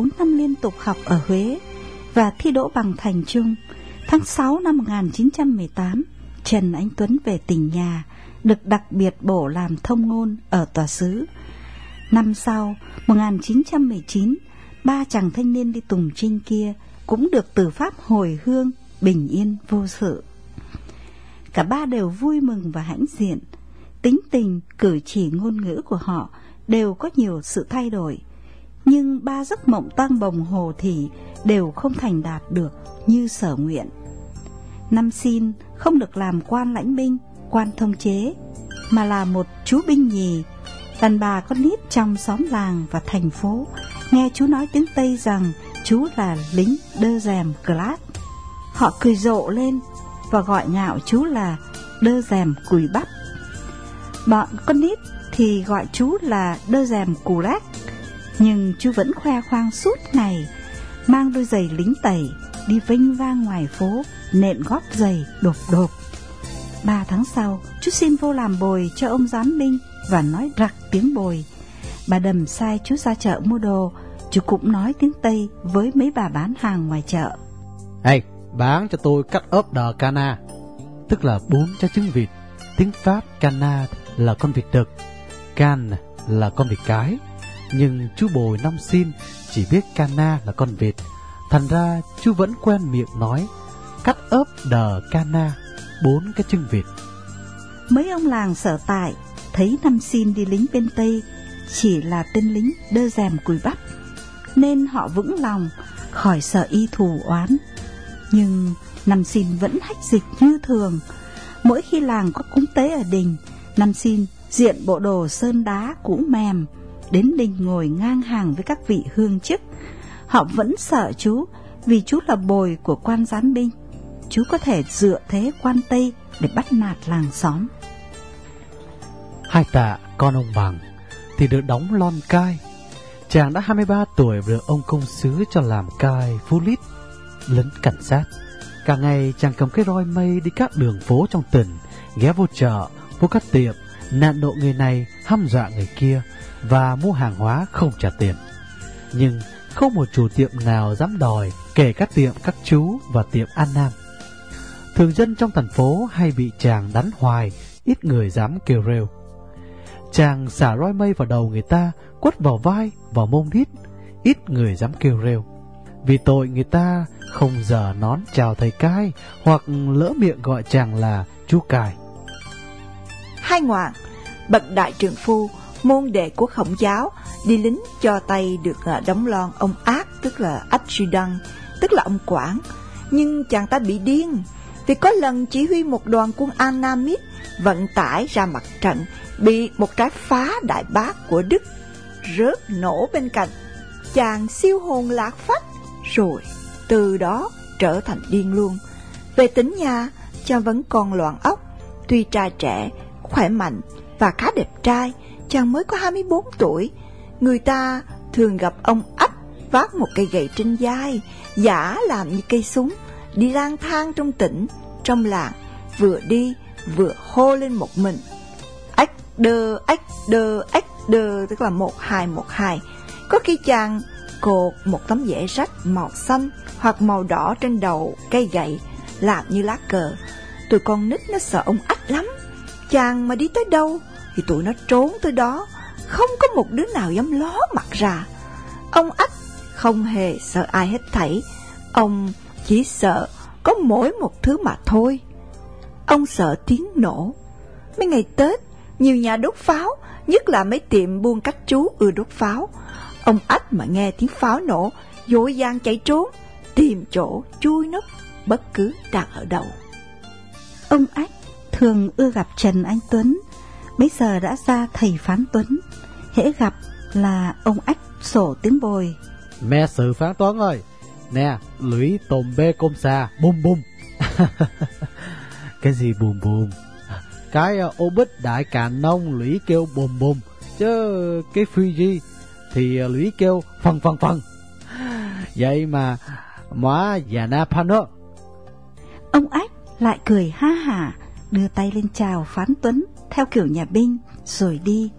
4 năm liên tục học ở Huế và thi đỗ bằng thành trung, tháng 6 năm 1918, Trần Anh Tuấn về tỉnh nhà, được đặc biệt bổ làm thông ngôn ở tòa sứ. Năm sau, 1919, ba chàng thanh niên đi tùng trinh kia cũng được từ Pháp hồi hương, bình yên vô sự. Cả ba đều vui mừng và hãnh diện, tính tình, cử chỉ ngôn ngữ của họ đều có nhiều sự thay đổi. Nhưng ba giấc mộng tăng bồng hồ thì đều không thành đạt được như sở nguyện. Năm xin không được làm quan lãnh binh, quan thông chế, mà là một chú binh nhì. Đàn bà con nít trong xóm làng và thành phố nghe chú nói tiếng Tây rằng chú là lính đơ rèm Glass. Họ cười rộ lên và gọi ngạo chú là đơ rèm cùi bắp. Bọn con nít thì gọi chú là đơ rèm cù lát nhưng chú vẫn khoe khoang suốt ngày, mang đôi giày lính tẩy, đi vinh vang ngoài phố, nện gót giày đột đột. Ba tháng sau, chú xin vô làm bồi cho ông giám binh và nói rặc tiếng bồi. Bà đầm sai chú ra chợ mua đồ, chú cũng nói tiếng Tây với mấy bà bán hàng ngoài chợ. Hey, bán cho tôi cắt ốp đờ cana, tức là bốn trái trứng vịt. Tiếng Pháp cana là con vịt đực, can là con vịt cái. Nhưng chú bồi năm xin chỉ biết cana là con vịt. Thành ra chú vẫn quen miệng nói cắt ớp đờ cana, bốn cái chân vịt. Mấy ông làng sở tại thấy năm xin đi lính bên Tây chỉ là tên lính đơ rèm cùi bắp nên họ vững lòng khỏi sợ y thù oán. Nhưng năm xin vẫn hách dịch như thường. Mỗi khi làng có cúng tế ở đình, năm xin diện bộ đồ sơn đá cũ mềm, đến đình ngồi ngang hàng với các vị hương chức. Họ vẫn sợ chú vì chú là bồi của quan giám binh. Chú có thể dựa thế quan Tây để bắt nạt làng xóm. Hai tạ con ông bằng thì được đóng lon cai. Chàng đã 23 tuổi được ông công sứ cho làm cai phú lít, lấn cảnh sát. Cả ngày chàng cầm cái roi mây đi các đường phố trong tỉnh, ghé vô chợ, vô các tiệm, nạn độ người này, hăm dọa người kia và mua hàng hóa không trả tiền. Nhưng không một chủ tiệm nào dám đòi, kể các tiệm các chú và tiệm An Nam. Thường dân trong thành phố hay bị chàng đánh hoài, ít người dám kêu rêu. Chàng xả roi mây vào đầu người ta, quất vào vai, vào mông đít, ít người dám kêu rêu. Vì tội người ta không giờ nón chào thầy cai, hoặc lỡ miệng gọi chàng là chú cài. Hai ngoạn, bậc đại trượng phu, môn đệ của khổng giáo, đi lính cho tay được ờ, đóng lon ông ác, tức là adjutant, tức là ông quản. Nhưng chàng ta bị điên, vì có lần chỉ huy một đoàn quân Anamit vận tải ra mặt trận bị một trái phá đại bác của Đức rớt nổ bên cạnh. Chàng siêu hồn lạc phách, rồi từ đó trở thành điên luôn. Về tính nhà, chàng vẫn còn loạn óc, tuy trai trẻ, khỏe mạnh và khá đẹp trai, chàng mới có 24 tuổi. Người ta thường gặp ông ách vác một cây gậy trên vai, giả làm như cây súng, đi lang thang trong tỉnh, trong làng, vừa đi vừa hô lên một mình. Ách đơ, ách đơ, ách đơ, tức là một hai một hai. Có khi chàng cột một tấm vải rách màu xanh hoặc màu đỏ trên đầu cây gậy, làm như lá cờ. Tụi con nít nó sợ ông ách lắm. Chàng mà đi tới đâu thì tụi nó trốn tới đó, không có một đứa nào dám ló mặt ra. Ông ách không hề sợ ai hết thảy, ông chỉ sợ có mỗi một thứ mà thôi. Ông sợ tiếng nổ. Mấy ngày Tết, nhiều nhà đốt pháo, nhất là mấy tiệm buôn cách chú ưa đốt pháo. Ông ách mà nghe tiếng pháo nổ, dội vàng chạy trốn, tìm chỗ chui nấp bất cứ đang ở đâu. Ông ách thường ưa gặp Trần Anh Tuấn, bây giờ đã ra thầy phán Tuấn. Hễ gặp là ông ách sổ tiếng bồi. Mẹ sự phán Tuấn ơi, nè, lũy tôm bê công xà, bum bum. cái gì bùm bùm? Cái uh, ô bích đại càn nông lũy kêu bùm bùm, chứ cái di thì uh, lũy kêu phần phần phần. Vậy mà móa già na pan đó. Ông ách lại cười ha hả, đưa tay lên chào phán Tuấn theo kiểu nhà binh, rồi đi.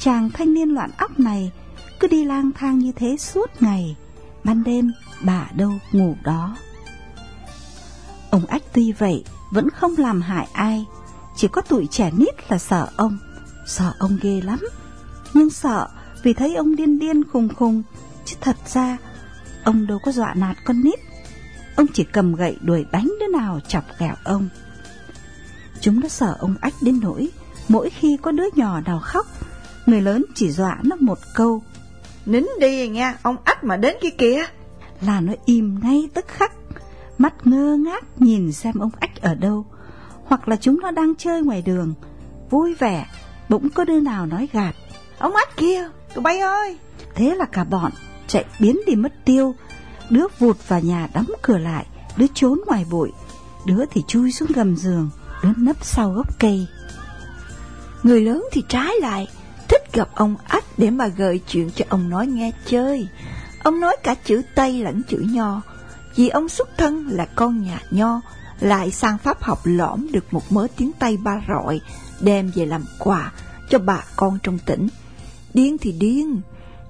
Chàng thanh niên loạn óc này cứ đi lang thang như thế suốt ngày, ban đêm bà đâu ngủ đó. Ông Ách tuy vậy vẫn không làm hại ai, chỉ có tuổi trẻ nít là sợ ông, sợ ông ghê lắm. Nhưng sợ vì thấy ông điên điên khùng khùng, chứ thật ra ông đâu có dọa nạt con nít. Ông chỉ cầm gậy đuổi đánh đứa nào chọc ghẹo ông. Chúng đã sợ ông Ách đến nỗi mỗi khi có đứa nhỏ nào khóc, người lớn chỉ dọa nó một câu. Nín đi nha, ông Ách mà đến kia kìa. Là nó im ngay tức khắc, mắt ngơ ngác nhìn xem ông Ách ở đâu, hoặc là chúng nó đang chơi ngoài đường, vui vẻ, bỗng có đứa nào nói gạt. Ông Ách kia, tụi bay ơi. Thế là cả bọn chạy biến đi mất tiêu, đứa vụt vào nhà đóng cửa lại, đứa trốn ngoài bụi, đứa thì chui xuống gầm giường, đến nấp sau gốc cây. Người lớn thì trái lại, thích gặp ông ách để mà gợi chuyện cho ông nói nghe chơi. Ông nói cả chữ Tây lẫn chữ Nho, vì ông xuất thân là con nhà Nho, lại sang Pháp học lõm được một mớ tiếng Tây ba rọi, đem về làm quà cho bà con trong tỉnh. Điên thì điên,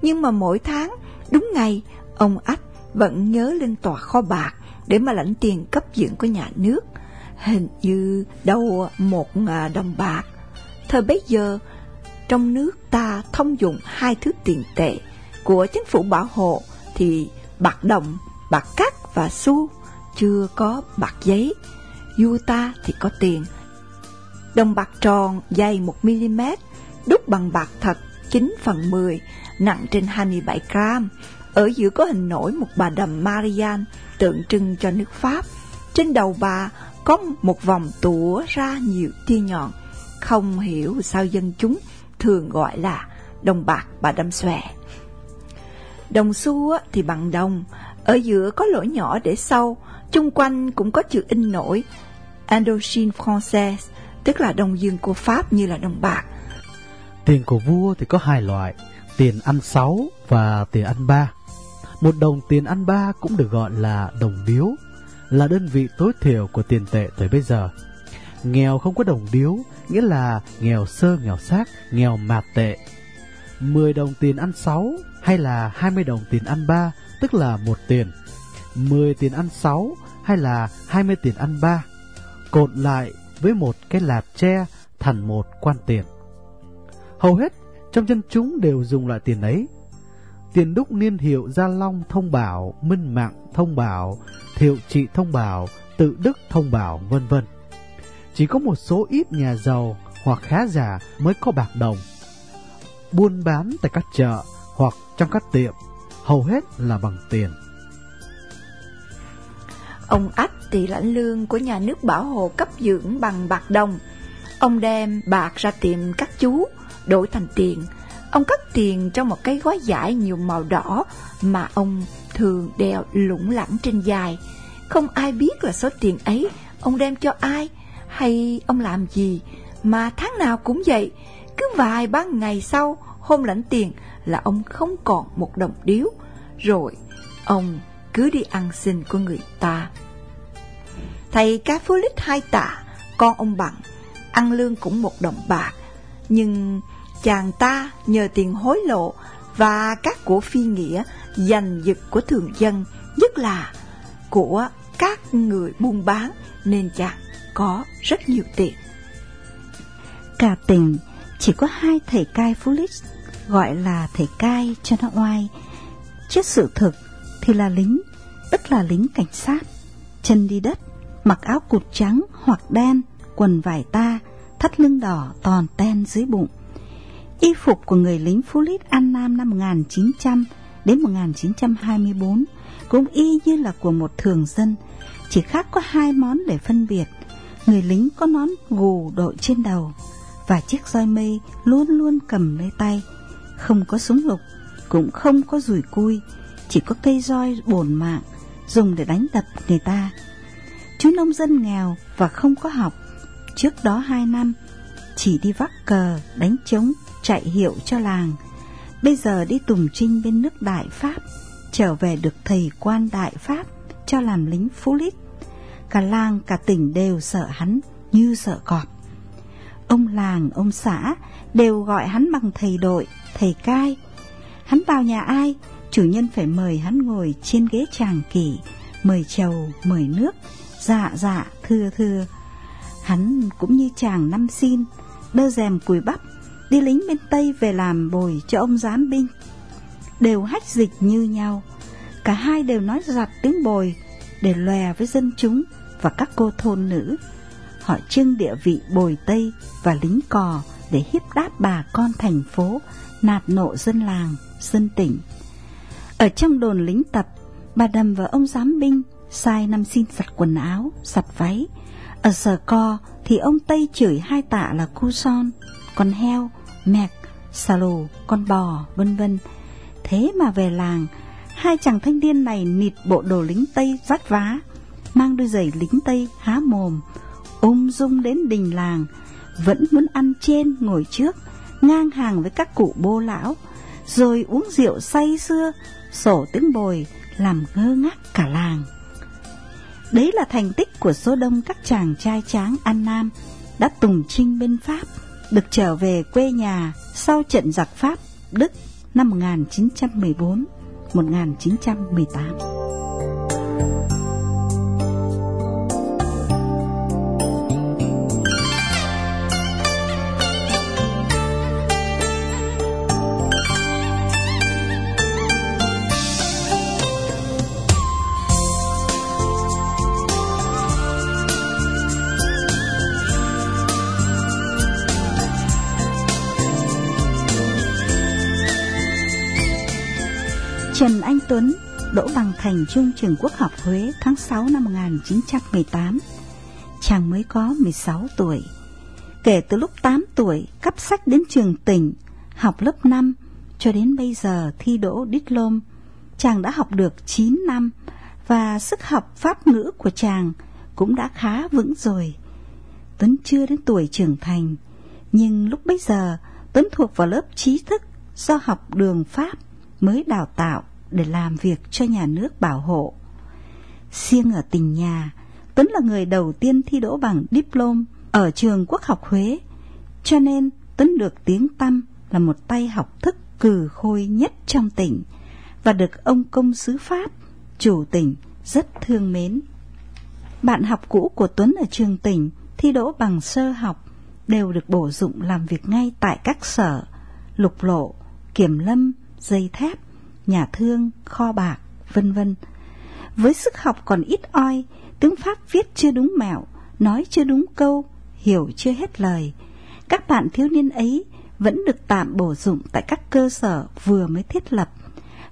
nhưng mà mỗi tháng, đúng ngày, ông ách vẫn nhớ lên tòa kho bạc để mà lãnh tiền cấp dưỡng của nhà nước. Hình như đâu một à, đồng bạc. Thời bấy giờ, trong nước ta thông dụng hai thứ tiền tệ của chính phủ bảo hộ thì bạc đồng, bạc cát và xu, chưa có bạc giấy. Du ta thì có tiền. Đồng bạc tròn dày 1mm, đúc bằng bạc thật 9 phần 10, nặng trên 27 gram. Ở giữa có hình nổi một bà đầm Marian tượng trưng cho nước Pháp. Trên đầu bà có một vòng tủa ra nhiều tia nhọn. Không hiểu sao dân chúng thường gọi là đồng bạc bà đâm xòe. Đồng xu thì bằng đồng, ở giữa có lỗ nhỏ để sâu, chung quanh cũng có chữ in nổi Indochine Française, tức là đồng dương của Pháp như là đồng bạc. Tiền của vua thì có hai loại, tiền ăn sáu và tiền ăn ba. Một đồng tiền ăn ba cũng được gọi là đồng biếu, là đơn vị tối thiểu của tiền tệ tới bây giờ. Nghèo không có đồng điếu, nghĩa là nghèo sơ nghèo xác, nghèo mạt tệ. 10 đồng tiền ăn 6 hay là 20 đồng tiền ăn 3, tức là một tiền. 10 tiền ăn 6 hay là 20 tiền ăn 3, cột lại với một cái lạt tre thành một quan tiền. Hầu hết trong dân chúng đều dùng loại tiền ấy. Tiền đúc niên hiệu Gia Long thông bảo, Minh Mạng thông bảo, Thiệu Trị thông bảo, Tự Đức thông bảo, vân vân. Chỉ có một số ít nhà giàu hoặc khá giả mới có bạc đồng. Buôn bán tại các chợ hoặc trong các tiệm, hầu hết là bằng tiền. Ông Ách thì lãnh lương của nhà nước bảo hộ cấp dưỡng bằng bạc đồng. Ông đem bạc ra tiệm các chú, đổi thành tiền. Ông cất tiền trong một cái gói giải nhiều màu đỏ mà ông thường đeo lủng lẳng trên dài. Không ai biết là số tiền ấy ông đem cho ai hay ông làm gì mà tháng nào cũng vậy. Cứ vài ba ngày sau hôm lãnh tiền là ông không còn một đồng điếu. Rồi ông cứ đi ăn xin của người ta. Thầy cá phú lít hai tạ, con ông bằng, ăn lương cũng một đồng bạc. Nhưng chàng ta nhờ tiền hối lộ và các của phi nghĩa giành giật của thường dân, nhất là của các người buôn bán nên chàng có rất nhiều tiền. Cả tỉnh chỉ có hai thầy cai phú lít gọi là thầy cai cho nó oai. Trước sự thực thì là lính, tức là lính cảnh sát, chân đi đất, mặc áo cụt trắng hoặc đen, quần vải ta, thắt lưng đỏ toàn ten dưới bụng. Y phục của người lính Phú Lít An Nam năm 1900 đến 1924 cũng y như là của một thường dân, chỉ khác có hai món để phân biệt. Người lính có nón gù đội trên đầu và chiếc roi mây luôn luôn cầm lấy tay, không có súng lục, cũng không có rủi cui, chỉ có cây roi bổn mạng dùng để đánh đập người ta. Chú nông dân nghèo và không có học, trước đó hai năm chỉ đi vác cờ, đánh trống, chạy hiệu cho làng. Bây giờ đi tùng trinh bên nước Đại Pháp, trở về được thầy quan Đại Pháp cho làm lính phú lít. Cả làng cả tỉnh đều sợ hắn như sợ cọp. Ông làng, ông xã đều gọi hắn bằng thầy đội, thầy cai. Hắn vào nhà ai, chủ nhân phải mời hắn ngồi trên ghế tràng kỷ, mời chầu, mời nước, dạ dạ, thưa thưa. Hắn cũng như chàng năm xin, đơ rèm cùi bắp, đi lính bên Tây về làm bồi cho ông giám binh. Đều hách dịch như nhau, cả hai đều nói giặt tiếng bồi để lòe với dân chúng và các cô thôn nữ. Họ trưng địa vị bồi Tây và lính cò để hiếp đáp bà con thành phố, nạt nộ dân làng, dân tỉnh. Ở trong đồn lính tập, bà Đầm và ông giám binh sai năm xin giặt quần áo, giặt váy. Ở sở co thì ông Tây chửi hai tạ là cu son, con heo, mẹc, xà lù, con bò, vân vân. Thế mà về làng, hai chàng thanh niên này nịt bộ đồ lính Tây vắt vá, mang đôi giày lính Tây há mồm, ôm dung đến đình làng, vẫn muốn ăn trên ngồi trước, ngang hàng với các cụ bô lão, rồi uống rượu say xưa, sổ tiếng bồi, làm ngơ ngác cả làng. Đấy là thành tích của số đông các chàng trai tráng An Nam đã tùng trinh bên Pháp, được trở về quê nhà sau trận giặc Pháp Đức năm 1914-1918. Tuấn đỗ bằng thành trung trường quốc học Huế tháng 6 năm 1918. Chàng mới có 16 tuổi. Kể từ lúc 8 tuổi, cấp sách đến trường tỉnh, học lớp 5, cho đến bây giờ thi đỗ đít lôm, chàng đã học được 9 năm và sức học pháp ngữ của chàng cũng đã khá vững rồi. Tuấn chưa đến tuổi trưởng thành, nhưng lúc bấy giờ Tuấn thuộc vào lớp trí thức do học đường Pháp mới đào tạo để làm việc cho nhà nước bảo hộ. Riêng ở tỉnh nhà, Tuấn là người đầu tiên thi đỗ bằng diplom ở trường Quốc học Huế, cho nên Tuấn được tiếng tăm là một tay học thức cừ khôi nhất trong tỉnh và được ông công sứ Pháp, chủ tỉnh rất thương mến. Bạn học cũ của Tuấn ở trường tỉnh thi đỗ bằng sơ học đều được bổ dụng làm việc ngay tại các sở, lục lộ, kiểm lâm, dây thép nhà thương, kho bạc, vân vân. Với sức học còn ít oi, tiếng Pháp viết chưa đúng mẹo, nói chưa đúng câu, hiểu chưa hết lời. Các bạn thiếu niên ấy vẫn được tạm bổ dụng tại các cơ sở vừa mới thiết lập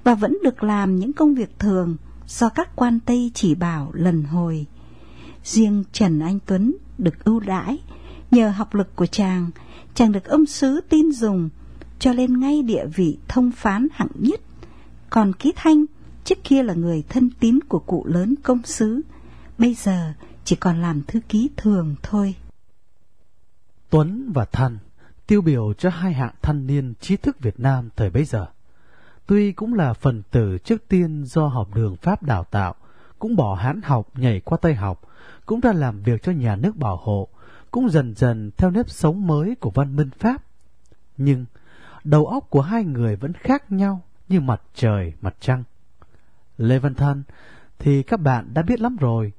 và vẫn được làm những công việc thường do các quan Tây chỉ bảo lần hồi. Riêng Trần Anh Tuấn được ưu đãi, nhờ học lực của chàng, chàng được ông sứ tin dùng, cho lên ngay địa vị thông phán hạng nhất còn Ký Thanh trước kia là người thân tín của cụ lớn công sứ, bây giờ chỉ còn làm thư ký thường thôi. Tuấn và Thanh tiêu biểu cho hai hạng thanh niên trí thức Việt Nam thời bấy giờ. Tuy cũng là phần tử trước tiên do học đường Pháp đào tạo, cũng bỏ hán học nhảy qua Tây học, cũng ra làm việc cho nhà nước bảo hộ, cũng dần dần theo nếp sống mới của văn minh Pháp. Nhưng đầu óc của hai người vẫn khác nhau như mặt trời, mặt trăng. Lê Văn Thân, thì các bạn đã biết lắm rồi.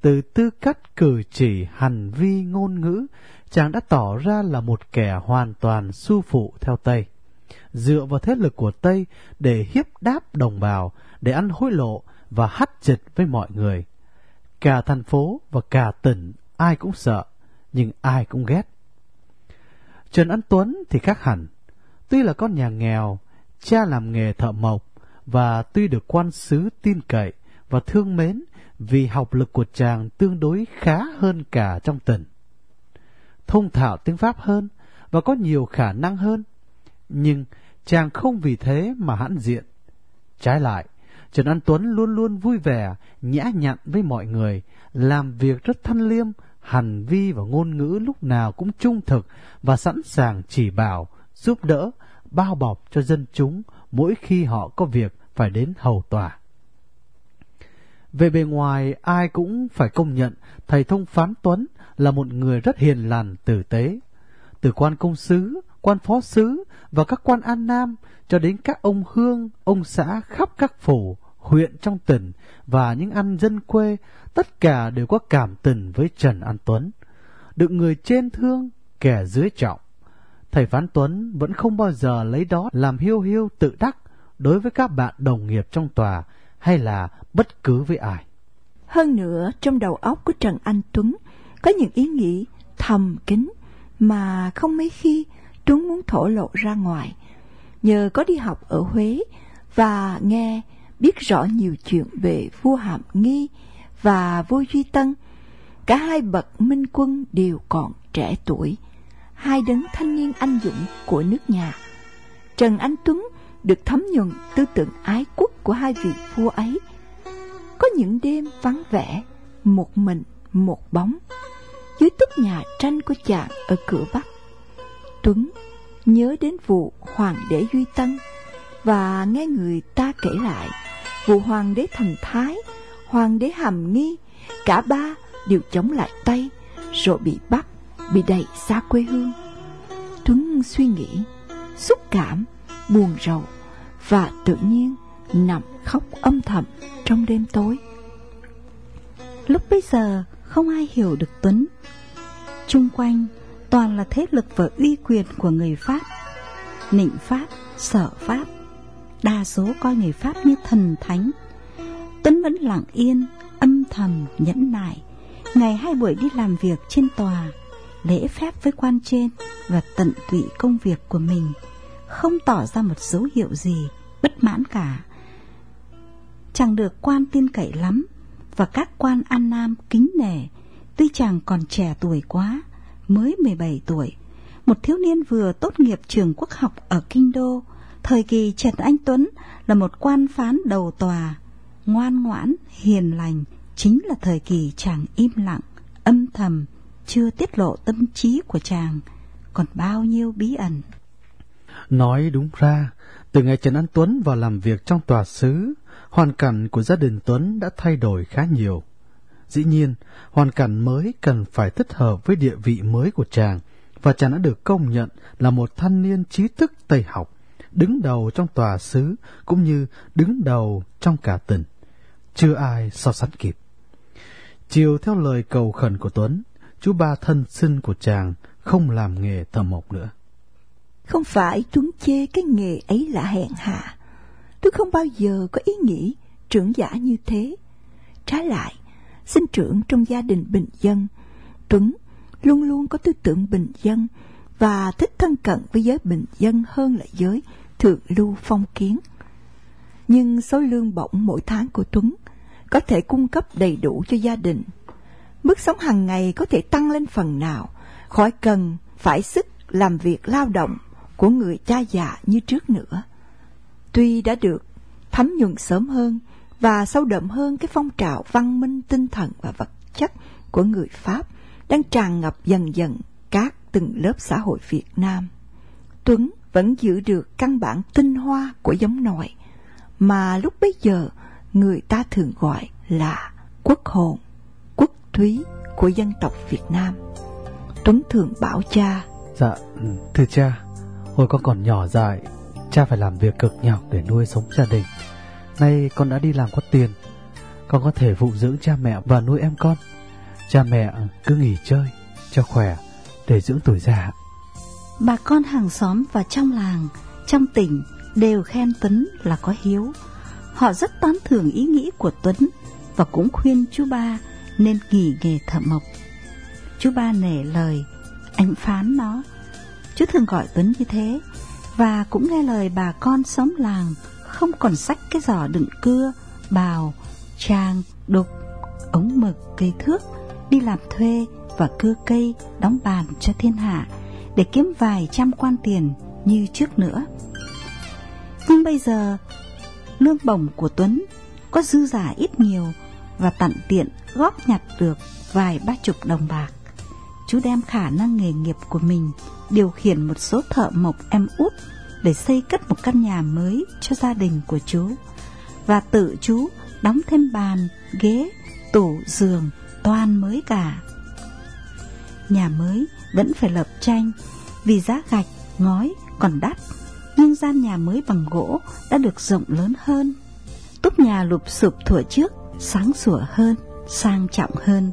Từ tư cách cử chỉ, hành vi, ngôn ngữ, chàng đã tỏ ra là một kẻ hoàn toàn su phụ theo Tây. Dựa vào thế lực của Tây để hiếp đáp đồng bào, để ăn hối lộ và hắt chịch với mọi người. Cả thành phố và cả tỉnh ai cũng sợ, nhưng ai cũng ghét. Trần Anh Tuấn thì khác hẳn. Tuy là con nhà nghèo, Cha làm nghề thợ mộc và tuy được quan sứ tin cậy và thương mến vì học lực của chàng tương đối khá hơn cả trong tỉnh. Thông thạo tiếng Pháp hơn và có nhiều khả năng hơn. Nhưng chàng không vì thế mà hãn diện. Trái lại, Trần An Tuấn luôn luôn vui vẻ, nhã nhặn với mọi người, làm việc rất thanh liêm, hành vi và ngôn ngữ lúc nào cũng trung thực và sẵn sàng chỉ bảo, giúp đỡ bao bọc cho dân chúng mỗi khi họ có việc phải đến hầu tòa. Về bề ngoài, ai cũng phải công nhận thầy thông phán Tuấn là một người rất hiền lành, tử tế. Từ quan công sứ quan phó sứ và các quan an nam cho đến các ông hương, ông xã khắp các phủ, huyện trong tỉnh và những ăn dân quê, tất cả đều có cảm tình với Trần An Tuấn. Được người trên thương, kẻ dưới trọng. Thầy Phán Tuấn vẫn không bao giờ lấy đó làm hiêu hiêu tự đắc đối với các bạn đồng nghiệp trong tòa hay là bất cứ với ai. Hơn nữa, trong đầu óc của Trần Anh Tuấn có những ý nghĩ thầm kín mà không mấy khi Tuấn muốn thổ lộ ra ngoài. Nhờ có đi học ở Huế và nghe biết rõ nhiều chuyện về vua Hàm Nghi và vua Duy Tân, cả hai bậc minh quân đều còn trẻ tuổi, hai đấng thanh niên anh dũng của nước nhà. Trần Anh Tuấn được thấm nhuận tư tưởng ái quốc của hai vị vua ấy. Có những đêm vắng vẻ, một mình, một bóng, dưới túp nhà tranh của chàng ở cửa Bắc. Tuấn nhớ đến vụ Hoàng đế Duy Tân và nghe người ta kể lại vụ Hoàng đế Thành Thái, Hoàng đế Hàm Nghi, cả ba đều chống lại Tây rồi bị bắt, bị đẩy xa quê hương. Tuấn suy nghĩ, xúc cảm, buồn rầu và tự nhiên nằm khóc âm thầm trong đêm tối. Lúc bây giờ không ai hiểu được Tuấn. Trung quanh toàn là thế lực và uy quyền của người Pháp. Nịnh Pháp, sở Pháp, đa số coi người Pháp như thần thánh. Tuấn vẫn lặng yên, âm thầm, nhẫn nại. Ngày hai buổi đi làm việc trên tòa, lễ phép với quan trên và tận tụy công việc của mình, không tỏ ra một dấu hiệu gì bất mãn cả. chàng được quan tin cậy lắm, và các quan An Nam kính nể, tuy chàng còn trẻ tuổi quá, mới 17 tuổi, một thiếu niên vừa tốt nghiệp trường quốc học ở Kinh Đô, thời kỳ Trần Anh Tuấn là một quan phán đầu tòa, ngoan ngoãn, hiền lành, chính là thời kỳ chàng im lặng, âm thầm, chưa tiết lộ tâm trí của chàng, còn bao nhiêu bí ẩn. Nói đúng ra, từ ngày Trần an Tuấn vào làm việc trong tòa xứ, hoàn cảnh của gia đình Tuấn đã thay đổi khá nhiều. Dĩ nhiên, hoàn cảnh mới cần phải thích hợp với địa vị mới của chàng, và chàng đã được công nhận là một thanh niên trí thức Tây học, đứng đầu trong tòa xứ cũng như đứng đầu trong cả tỉnh. Chưa ai so sánh kịp. Chiều theo lời cầu khẩn của Tuấn, chú ba thân sinh của chàng không làm nghề thợ mộc nữa. Không phải Tuấn chê cái nghề ấy là hèn hạ. Tôi không bao giờ có ý nghĩ trưởng giả như thế. Trái lại, sinh trưởng trong gia đình bình dân, Tuấn luôn luôn có tư tưởng bình dân và thích thân cận với giới bình dân hơn là giới thượng lưu phong kiến. Nhưng số lương bổng mỗi tháng của Tuấn có thể cung cấp đầy đủ cho gia đình. Mức sống hàng ngày có thể tăng lên phần nào, khỏi cần phải sức làm việc lao động của người cha già như trước nữa. Tuy đã được thấm nhuần sớm hơn và sâu đậm hơn cái phong trào văn minh tinh thần và vật chất của người Pháp đang tràn ngập dần dần các từng lớp xã hội Việt Nam. Tuấn vẫn giữ được căn bản tinh hoa của giống nòi mà lúc bấy giờ người ta thường gọi là quốc hồn, túy của dân tộc Việt Nam. Tuấn thường bảo cha Dạ, thưa cha, hồi con còn nhỏ dại, cha phải làm việc cực nhọc để nuôi sống gia đình. Nay con đã đi làm có tiền, con có thể phụ dưỡng cha mẹ và nuôi em con. Cha mẹ cứ nghỉ chơi, cho khỏe, để dưỡng tuổi già. Bà con hàng xóm và trong làng, trong tỉnh đều khen Tuấn là có hiếu. Họ rất tán thưởng ý nghĩ của Tuấn và cũng khuyên chú ba nên nghỉ nghề thợ mộc. Chú ba nể lời, anh phán nó. Chú thường gọi Tuấn như thế và cũng nghe lời bà con xóm làng không còn sách cái giỏ đựng cưa, bào, trang, đục, ống mực, cây thước, đi làm thuê và cưa cây, đóng bàn cho thiên hạ để kiếm vài trăm quan tiền như trước nữa. Nhưng bây giờ, lương bổng của Tuấn có dư giả ít nhiều và tận tiện góp nhặt được vài ba chục đồng bạc. Chú đem khả năng nghề nghiệp của mình điều khiển một số thợ mộc em út để xây cất một căn nhà mới cho gia đình của chú và tự chú đóng thêm bàn, ghế, tủ, giường toàn mới cả. Nhà mới vẫn phải lợp tranh vì giá gạch ngói còn đắt, nhưng gian nhà mới bằng gỗ đã được rộng lớn hơn. Túp nhà lụp sụp thủa trước, sáng sủa hơn, sang trọng hơn.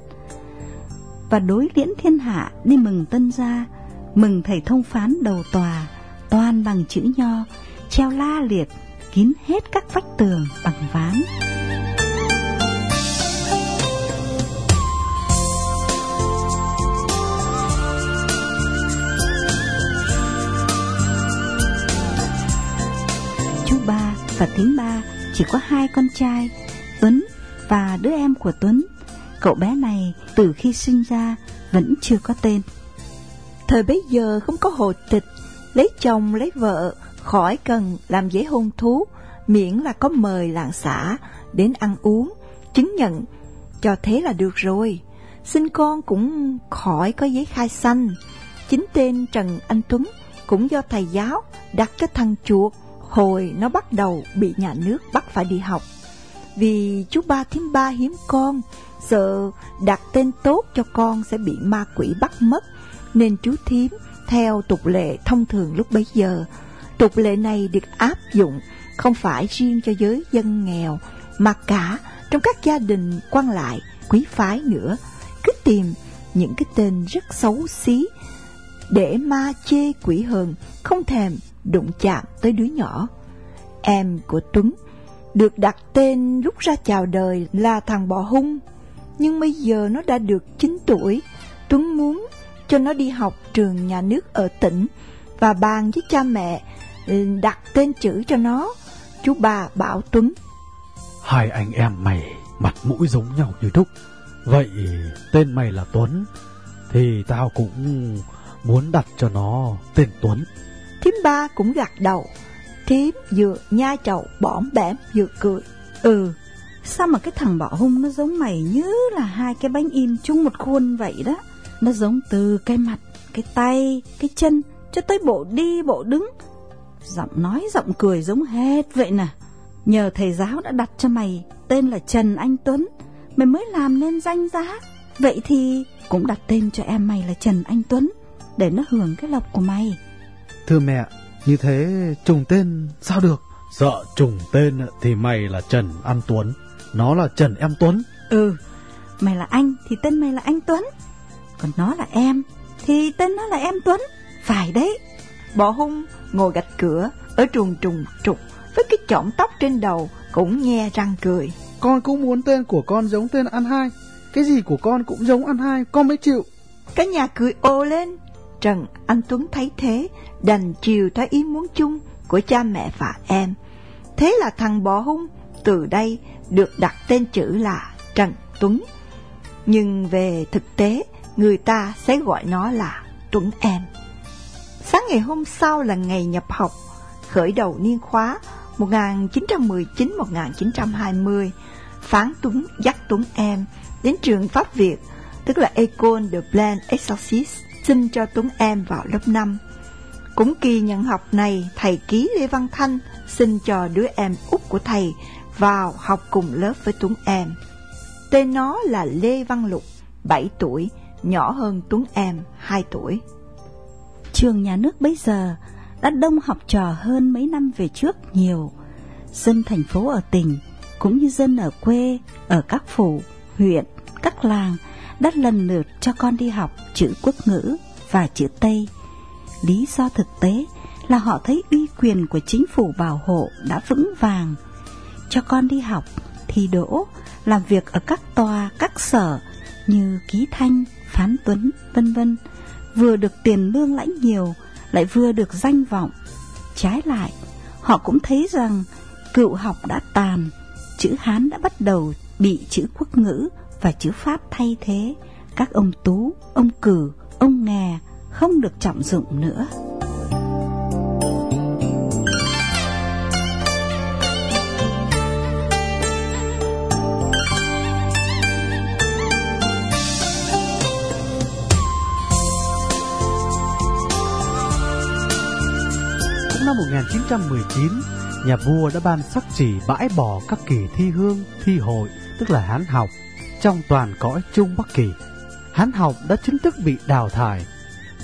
Và đối liễn thiên hạ đi mừng tân gia, mừng thầy thông phán đầu tòa, toàn bằng chữ nho, treo la liệt, kín hết các vách tường bằng ván. Chú ba và thím ba chỉ có hai con trai, Tuấn và đứa em của Tuấn. Cậu bé này từ khi sinh ra vẫn chưa có tên. Thời bấy giờ không có hộ tịch, lấy chồng lấy vợ, khỏi cần làm giấy hôn thú, miễn là có mời làng xã đến ăn uống, chứng nhận, cho thế là được rồi. Sinh con cũng khỏi có giấy khai sanh. Chính tên Trần Anh Tuấn cũng do thầy giáo đặt cho thằng chuột hồi nó bắt đầu bị nhà nước bắt phải đi học. Vì chú ba thím ba hiếm con, sợ đặt tên tốt cho con sẽ bị ma quỷ bắt mất, nên chú thím theo tục lệ thông thường lúc bấy giờ. Tục lệ này được áp dụng không phải riêng cho giới dân nghèo, mà cả trong các gia đình quan lại, quý phái nữa. Cứ tìm những cái tên rất xấu xí để ma chê quỷ hờn, không thèm đụng chạm tới đứa nhỏ. Em của Tuấn được đặt tên lúc ra chào đời là thằng bò hung. Nhưng bây giờ nó đã được 9 tuổi, Tuấn muốn cho nó đi học trường nhà nước ở tỉnh và bàn với cha mẹ ừ, đặt tên chữ cho nó. Chú bà bảo Tuấn. Hai anh em mày mặt mũi giống nhau như đúc. Vậy tên mày là Tuấn, thì tao cũng muốn đặt cho nó tên Tuấn. Thím ba cũng gật đầu. Thiếp vừa nhai chậu bõm bẻm vừa cười. Ừ, sao mà cái thằng bỏ hung nó giống mày như là hai cái bánh in chung một khuôn vậy đó. Nó giống từ cái mặt, cái tay, cái chân cho tới bộ đi bộ đứng. Giọng nói giọng cười giống hết vậy nè. Nhờ thầy giáo đã đặt cho mày tên là Trần Anh Tuấn, mày mới làm nên danh giá. Vậy thì cũng đặt tên cho em mày là Trần Anh Tuấn để nó hưởng cái lộc của mày. Thưa mẹ, như thế trùng tên sao được? Sợ trùng tên thì mày là Trần An Tuấn, nó là Trần Em Tuấn. Ừ, mày là anh thì tên mày là anh Tuấn, còn nó là em thì tên nó là em Tuấn. Phải đấy. Bỏ hung ngồi gạch cửa ở trùng trùng trục với cái chỏm tóc trên đầu cũng nhe răng cười. Con cũng muốn tên của con giống tên ăn hai. Cái gì của con cũng giống ăn hai, con mới chịu. Cả nhà cười ồ lên. Trần Anh Tuấn thấy thế, đành chiều theo ý muốn chung của cha mẹ và em. Thế là thằng bỏ hung từ đây được đặt tên chữ là Trần Tuấn. Nhưng về thực tế, người ta sẽ gọi nó là Tuấn Em. Sáng ngày hôm sau là ngày nhập học, khởi đầu niên khóa 1919-1920, Phán Tuấn dắt Tuấn Em đến trường Pháp Việt, tức là Ecole de Plan Exorcist xin cho Tuấn Em vào lớp 5. Cũng kỳ nhận học này, thầy ký Lê Văn Thanh xin cho đứa em út của thầy vào học cùng lớp với Tuấn Em. Tên nó là Lê Văn Lục, 7 tuổi, nhỏ hơn Tuấn Em 2 tuổi. Trường nhà nước bây giờ đã đông học trò hơn mấy năm về trước nhiều. Dân thành phố ở tỉnh cũng như dân ở quê, ở các phủ, huyện, các làng đã lần lượt cho con đi học chữ quốc ngữ và chữ Tây. Lý do thực tế là họ thấy uy quyền của chính phủ bảo hộ đã vững vàng. Cho con đi học, thi đỗ, làm việc ở các tòa, các sở như Ký Thanh, Phán Tuấn, vân vân, vừa được tiền lương lãnh nhiều, lại vừa được danh vọng. Trái lại, họ cũng thấy rằng cựu học đã tàn, chữ Hán đã bắt đầu bị chữ quốc ngữ và chữ Pháp thay thế. Các ông Tú, ông Cử, ông Ngà không được trọng dụng nữa. Cũng năm 1919, nhà vua đã ban sắc chỉ bãi bỏ các kỳ thi hương, thi hội, tức là hán học, trong toàn cõi Trung Bắc Kỳ. Hán học đã chính thức bị đào thải.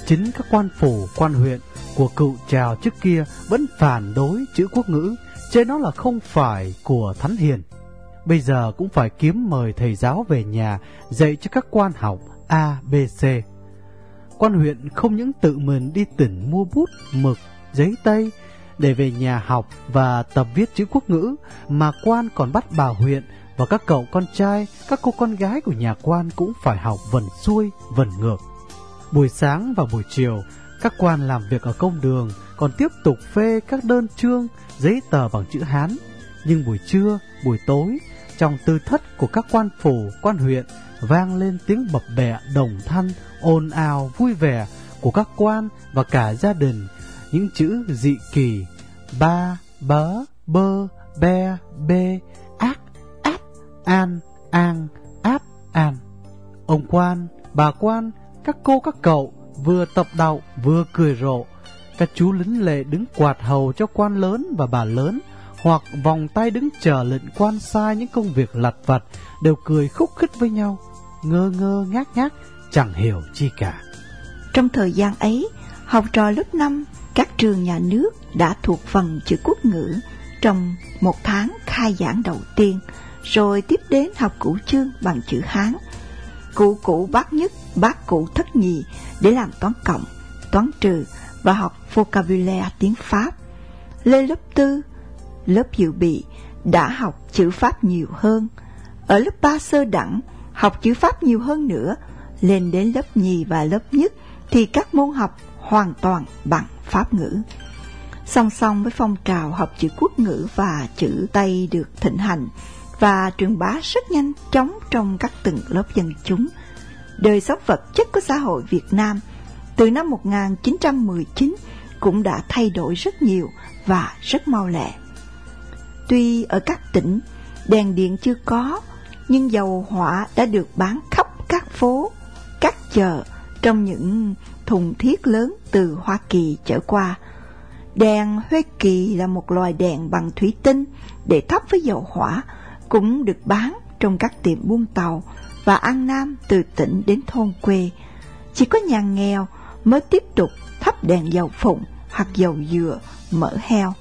Chính các quan phủ, quan huyện của cựu trào trước kia vẫn phản đối chữ quốc ngữ, chê nó là không phải của Thánh Hiền. Bây giờ cũng phải kiếm mời thầy giáo về nhà dạy cho các quan học A, B, C. Quan huyện không những tự mình đi tỉnh mua bút, mực, giấy tây để về nhà học và tập viết chữ quốc ngữ, mà quan còn bắt bà huyện và các cậu con trai, các cô con gái của nhà quan cũng phải học vần xuôi, vần ngược. Buổi sáng và buổi chiều, các quan làm việc ở công đường còn tiếp tục phê các đơn chương, giấy tờ bằng chữ Hán. Nhưng buổi trưa, buổi tối, trong tư thất của các quan phủ, quan huyện vang lên tiếng bập bẹ đồng thanh, ồn ào, vui vẻ của các quan và cả gia đình. Những chữ dị kỳ, ba, bớ, bơ, be, bê, an, an, áp, an. Ông quan, bà quan, các cô các cậu vừa tập đạo vừa cười rộ. Các chú lính lệ đứng quạt hầu cho quan lớn và bà lớn, hoặc vòng tay đứng chờ lệnh quan sai những công việc lặt vặt, đều cười khúc khích với nhau, ngơ ngơ ngác ngác, chẳng hiểu chi cả. Trong thời gian ấy, học trò lớp 5 các trường nhà nước đã thuộc phần chữ quốc ngữ trong một tháng khai giảng đầu tiên, rồi tiếp đến học cụ chương bằng chữ Hán. Cụ cụ bác nhất, bác cụ thất nhì để làm toán cộng, toán trừ và học vocabulaire tiếng Pháp. Lên lớp tư, lớp dự bị đã học chữ Pháp nhiều hơn. Ở lớp ba sơ đẳng, học chữ Pháp nhiều hơn nữa. Lên đến lớp nhì và lớp nhất thì các môn học hoàn toàn bằng Pháp ngữ. Song song với phong trào học chữ quốc ngữ và chữ Tây được thịnh hành và truyền bá rất nhanh chóng trong các tầng lớp dân chúng, đời sống vật chất của xã hội Việt Nam từ năm 1919 cũng đã thay đổi rất nhiều và rất mau lẹ. Tuy ở các tỉnh, đèn điện chưa có, nhưng dầu hỏa đã được bán khắp các phố, các chợ trong những thùng thiết lớn từ Hoa Kỳ trở qua. Đèn Huế Kỳ là một loài đèn bằng thủy tinh để thắp với dầu hỏa, cũng được bán trong các tiệm buôn tàu và ăn nam từ tỉnh đến thôn quê. Chỉ có nhà nghèo mới tiếp tục thắp đèn dầu phụng hoặc dầu dừa, mỡ heo.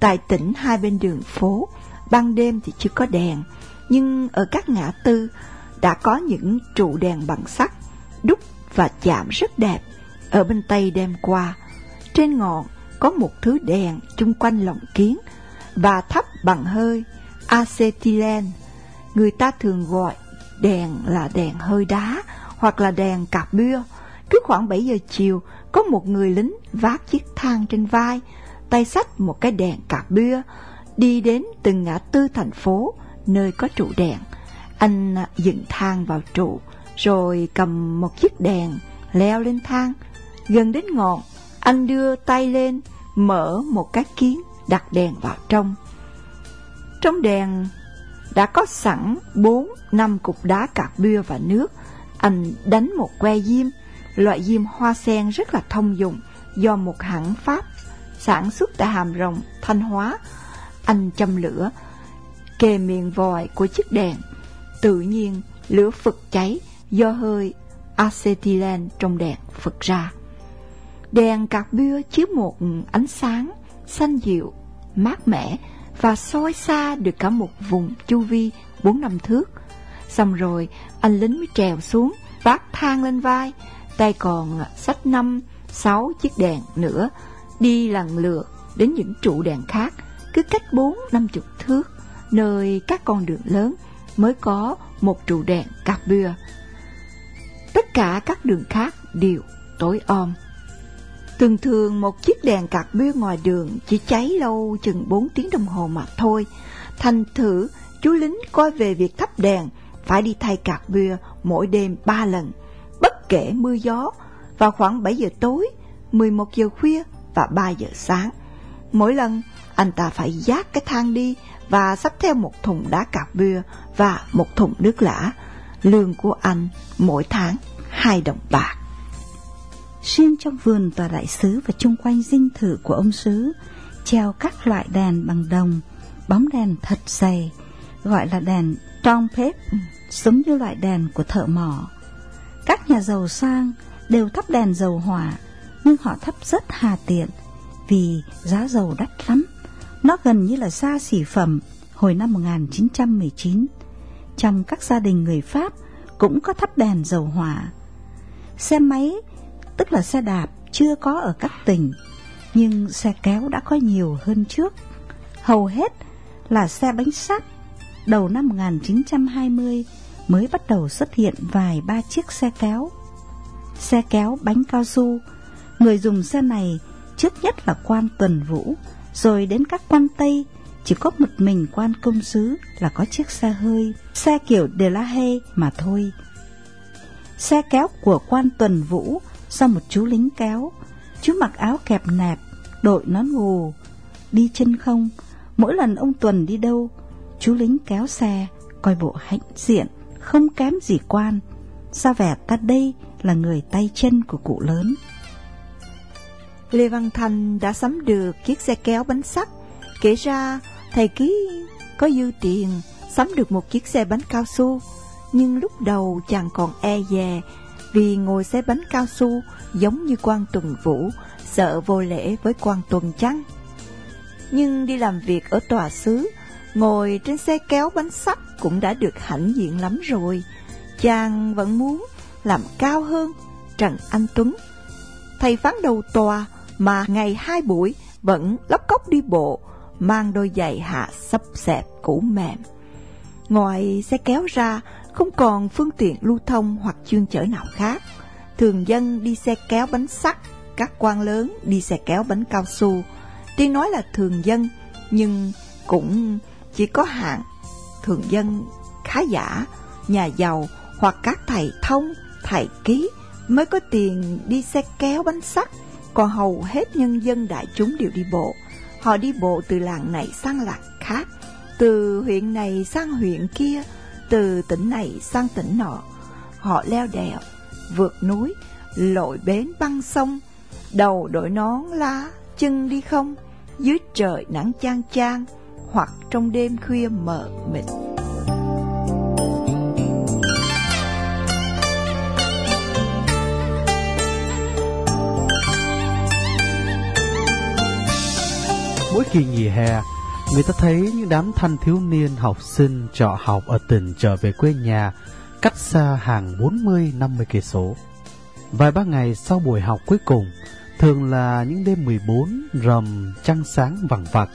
Tại tỉnh hai bên đường phố, ban đêm thì chưa có đèn, nhưng ở các ngã tư đã có những trụ đèn bằng sắt, đúc và chạm rất đẹp. Ở bên Tây đem qua, trên ngọn có một thứ đèn chung quanh lồng kiến và thắp bằng hơi acetylene. Người ta thường gọi đèn là đèn hơi đá hoặc là đèn cạp bia. Cứ khoảng 7 giờ chiều, có một người lính vác chiếc thang trên vai, tay sách một cái đèn cạp bia, đi đến từng ngã tư thành phố, nơi có trụ đèn. Anh dựng thang vào trụ, rồi cầm một chiếc đèn, leo lên thang. Gần đến ngọn, anh đưa tay lên, mở một cái kiến, đặt đèn vào trong. Trong đèn đã có sẵn bốn năm cục đá cạp bia và nước. Anh đánh một que diêm, loại diêm hoa sen rất là thông dụng do một hãng Pháp sản xuất tại Hàm Rồng, Thanh Hóa. Anh châm lửa, kề miệng vòi của chiếc đèn. Tự nhiên, lửa phực cháy do hơi acetylene trong đèn phực ra. Đèn cạc bia chiếu một ánh sáng xanh dịu, mát mẻ và soi xa được cả một vùng chu vi bốn năm thước. Xong rồi, anh lính mới trèo xuống, vác thang lên vai, tay còn xách năm, sáu chiếc đèn nữa, đi lần lượt đến những trụ đèn khác, cứ cách bốn năm chục thước, nơi các con đường lớn mới có một trụ đèn cạp bừa. Tất cả các đường khác đều tối om. Thường thường một chiếc đèn cạc bia ngoài đường chỉ cháy lâu chừng 4 tiếng đồng hồ mà thôi. Thành thử, chú lính coi về việc thắp đèn phải đi thay cạc bia mỗi đêm 3 lần, bất kể mưa gió, vào khoảng 7 giờ tối, 11 giờ khuya và 3 giờ sáng. Mỗi lần, anh ta phải giác cái thang đi và sắp theo một thùng đá cạc bia và một thùng nước lã. Lương của anh mỗi tháng 2 đồng bạc. Riêng trong vườn tòa đại sứ và chung quanh dinh thự của ông sứ treo các loại đèn bằng đồng, bóng đèn thật dày, gọi là đèn trumpet, ừ, giống như loại đèn của thợ mỏ. Các nhà giàu sang đều thắp đèn dầu hỏa, nhưng họ thắp rất hà tiện vì giá dầu đắt lắm. Nó gần như là xa xỉ phẩm hồi năm 1919. Trong các gia đình người Pháp cũng có thắp đèn dầu hỏa. Xe máy, tức là xe đạp, chưa có ở các tỉnh, nhưng xe kéo đã có nhiều hơn trước. Hầu hết là xe bánh sắt. Đầu năm 1920 mới bắt đầu xuất hiện vài ba chiếc xe kéo. Xe kéo bánh cao su, người dùng xe này trước nhất là quan tuần vũ, rồi đến các quan Tây chỉ có một mình quan công sứ là có chiếc xe hơi, xe kiểu De La Haye mà thôi. Xe kéo của quan tuần vũ sau một chú lính kéo, chú mặc áo kẹp nẹp, đội nón gù, đi chân không. Mỗi lần ông Tuần đi đâu, chú lính kéo xe, coi bộ hãnh diện, không kém gì quan. Ra vẻ ta đây là người tay chân của cụ lớn. Lê Văn Thành đã sắm được chiếc xe kéo bánh sắt. Kể ra, thầy ký có dư tiền sắm được một chiếc xe bánh cao su. Nhưng lúc đầu chàng còn e dè vì ngồi xe bánh cao su giống như quan tuần vũ, sợ vô lễ với quan tuần chăng. Nhưng đi làm việc ở tòa xứ, ngồi trên xe kéo bánh sắt cũng đã được hãnh diện lắm rồi. Chàng vẫn muốn làm cao hơn Trần Anh Tuấn. Thầy phán đầu tòa mà ngày hai buổi vẫn lóc cốc đi bộ, mang đôi giày hạ sấp xẹp cũ mềm. Ngoài xe kéo ra, không còn phương tiện lưu thông hoặc chuyên chở nào khác. Thường dân đi xe kéo bánh sắt, các quan lớn đi xe kéo bánh cao su. Tuy nói là thường dân, nhưng cũng chỉ có hạn thường dân khá giả, nhà giàu hoặc các thầy thông, thầy ký mới có tiền đi xe kéo bánh sắt, còn hầu hết nhân dân đại chúng đều đi bộ. Họ đi bộ từ làng này sang làng khác, từ huyện này sang huyện kia, từ tỉnh này sang tỉnh nọ. Họ leo đèo, vượt núi, lội bến băng sông, đầu đội nón lá, chân đi không, dưới trời nắng chang chang, hoặc trong đêm khuya mờ mịt. Mỗi kỳ nghỉ hè, người ta thấy những đám thanh thiếu niên học sinh trọ học ở tỉnh trở về quê nhà, cách xa hàng 40-50 cây số. Vài ba ngày sau buổi học cuối cùng, thường là những đêm 14 rầm trăng sáng vẳng vặc,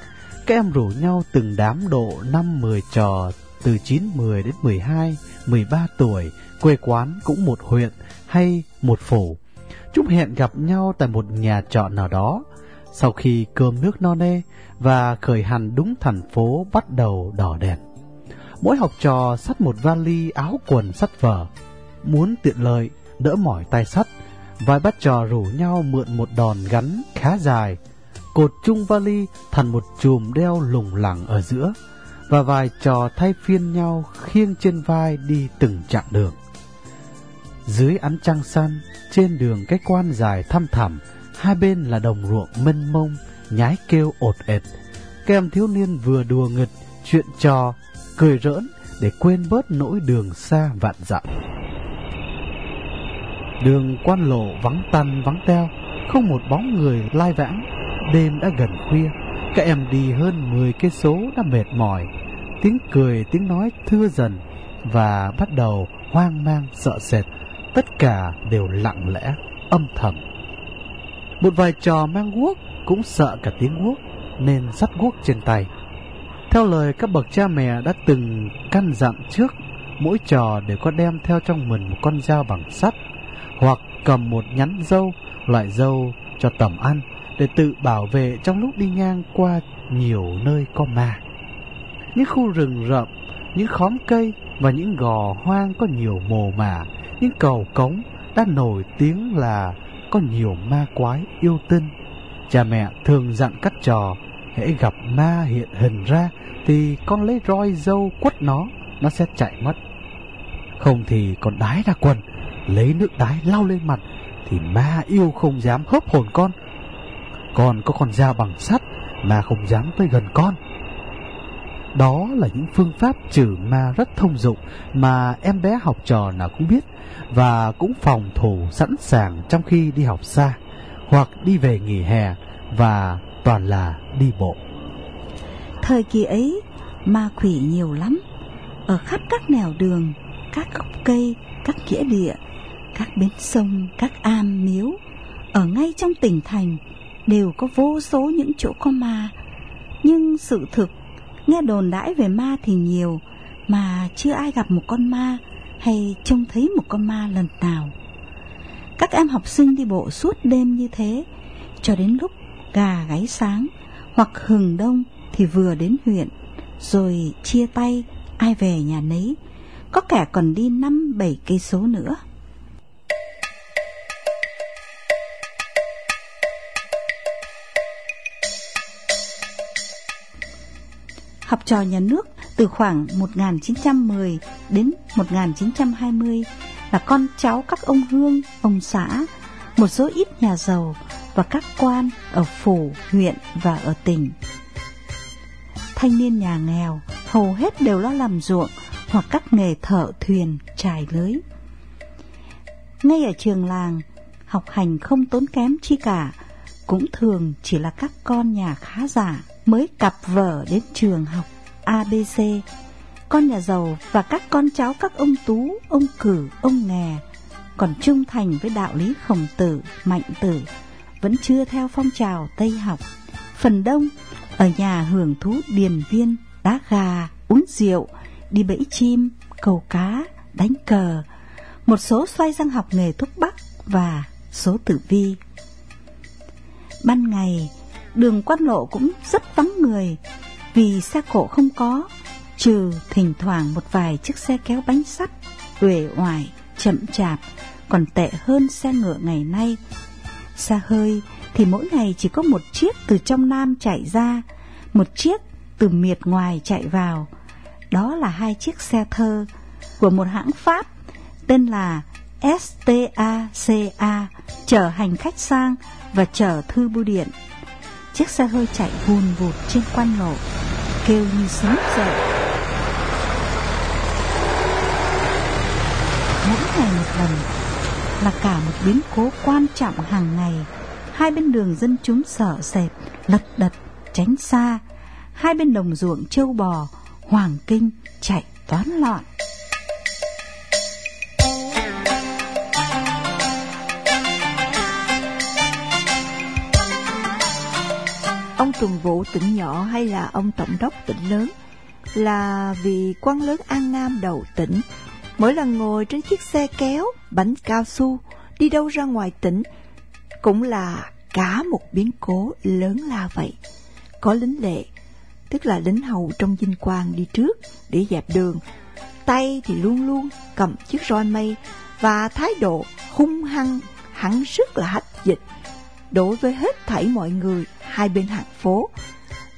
các em rủ nhau từng đám độ 5-10 trò từ 9-10 đến 12, 13 tuổi, quê quán cũng một huyện hay một phủ. Chúng hẹn gặp nhau tại một nhà trọ nào đó, sau khi cơm nước no nê và khởi hành đúng thành phố bắt đầu đỏ đèn. Mỗi học trò sắt một vali áo quần sắt vở, muốn tiện lợi, đỡ mỏi tay sắt, vài bắt trò rủ nhau mượn một đòn gắn khá dài, cột chung vali thành một chùm đeo lủng lẳng ở giữa, và vài trò thay phiên nhau khiêng trên vai đi từng chặng đường. Dưới ánh trăng xanh, trên đường cái quan dài thăm thẳm, hai bên là đồng ruộng mênh mông, nhái kêu ột ệt. Các em thiếu niên vừa đùa nghịch, chuyện trò, cười rỡn để quên bớt nỗi đường xa vạn dặm. Đường quan lộ vắng tăn vắng teo, không một bóng người lai vãng. Đêm đã gần khuya, các em đi hơn 10 cây số đã mệt mỏi. Tiếng cười, tiếng nói thưa dần và bắt đầu hoang mang sợ sệt. Tất cả đều lặng lẽ, âm thầm. Một vài trò mang guốc cũng sợ cả tiếng guốc nên dắt guốc trên tay. Theo lời các bậc cha mẹ đã từng căn dặn trước, mỗi trò đều có đem theo trong mình một con dao bằng sắt hoặc cầm một nhánh dâu, loại dâu cho tầm ăn để tự bảo vệ trong lúc đi ngang qua nhiều nơi có ma. Những khu rừng rậm, những khóm cây và những gò hoang có nhiều mồ mả, những cầu cống đã nổi tiếng là có nhiều ma quái yêu tinh. Cha mẹ thường dặn các trò, hãy gặp ma hiện hình ra thì con lấy roi dâu quất nó, nó sẽ chạy mất. Không thì con đái ra quần, lấy nước đái lau lên mặt thì ma yêu không dám hớp hồn con. Còn có con dao bằng sắt ma không dám tới gần con. Đó là những phương pháp trừ ma rất thông dụng mà em bé học trò nào cũng biết và cũng phòng thủ sẵn sàng trong khi đi học xa hoặc đi về nghỉ hè và toàn là đi bộ. Thời kỳ ấy, ma quỷ nhiều lắm, ở khắp các nẻo đường, các gốc cây, các nghĩa địa, các bến sông, các am miếu, ở ngay trong tỉnh thành đều có vô số những chỗ có ma. Nhưng sự thực, nghe đồn đãi về ma thì nhiều, mà chưa ai gặp một con ma hay trông thấy một con ma lần nào. Các em học sinh đi bộ suốt đêm như thế, cho đến lúc gà gáy sáng hoặc hừng đông thì vừa đến huyện, rồi chia tay ai về nhà nấy, có kẻ còn đi năm bảy cây số nữa. Học trò nhà nước từ khoảng 1910 đến 1920 là con cháu các ông Hương, ông xã, một số ít nhà giàu và các quan ở phủ, huyện và ở tỉnh. Thanh niên nhà nghèo hầu hết đều lo làm ruộng hoặc các nghề thợ thuyền, trải lưới. Ngay ở trường làng, học hành không tốn kém chi cả, cũng thường chỉ là các con nhà khá giả mới cặp vợ đến trường học ABC. Con nhà giàu và các con cháu các ông Tú, ông Cử, ông Nghè còn trung thành với đạo lý khổng tử, mạnh tử, vẫn chưa theo phong trào Tây học. Phần đông ở nhà hưởng thú điền viên, đá gà, uống rượu, đi bẫy chim, cầu cá, đánh cờ. Một số xoay sang học nghề thuốc bắc và số tử vi. Ban ngày, đường quan lộ cũng rất vắng người vì xe cộ không có, trừ thỉnh thoảng một vài chiếc xe kéo bánh sắt, uể oải, chậm chạp, còn tệ hơn xe ngựa ngày nay. Xe hơi thì mỗi ngày chỉ có một chiếc từ trong Nam chạy ra, một chiếc từ miệt ngoài chạy vào. Đó là hai chiếc xe thơ của một hãng Pháp tên là STACA chở hành khách sang và chở thư bưu điện. Chiếc xe hơi chạy vùn vụt trên quan lộ, kêu như sớm dậy. Mỗi ngày một lần là cả một biến cố quan trọng hàng ngày. Hai bên đường dân chúng sợ sệt, lật đật, tránh xa. Hai bên đồng ruộng châu bò, hoàng kinh, chạy toán loạn. Ông tuần vụ tỉnh nhỏ hay là ông tổng đốc tỉnh lớn là vì quan lớn An Nam đầu tỉnh. Mỗi lần ngồi trên chiếc xe kéo, bánh cao su, đi đâu ra ngoài tỉnh, cũng là cả một biến cố lớn lao vậy. Có lính lệ, tức là lính hầu trong dinh quang đi trước để dẹp đường. Tay thì luôn luôn cầm chiếc roi mây và thái độ hung hăng hẳn rất là hách dịch đối với hết thảy mọi người hai bên hàng phố.